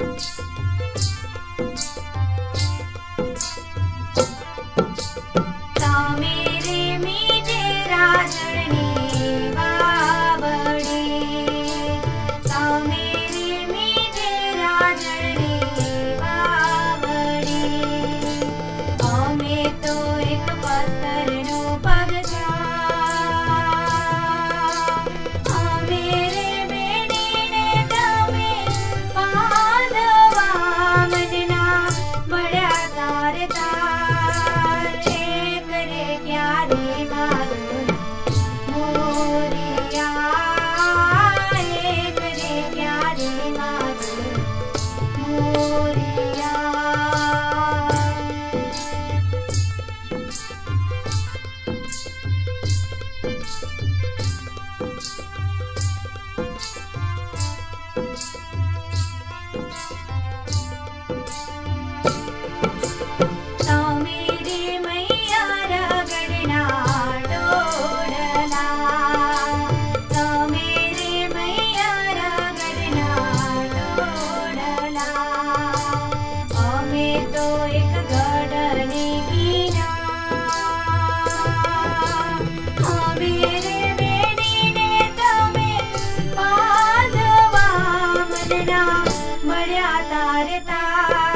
Thanks. भारता